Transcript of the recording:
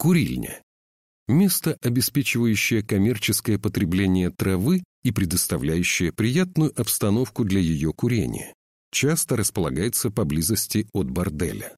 Курильня. Место, обеспечивающее коммерческое потребление травы и предоставляющее приятную обстановку для ее курения. Часто располагается поблизости от борделя.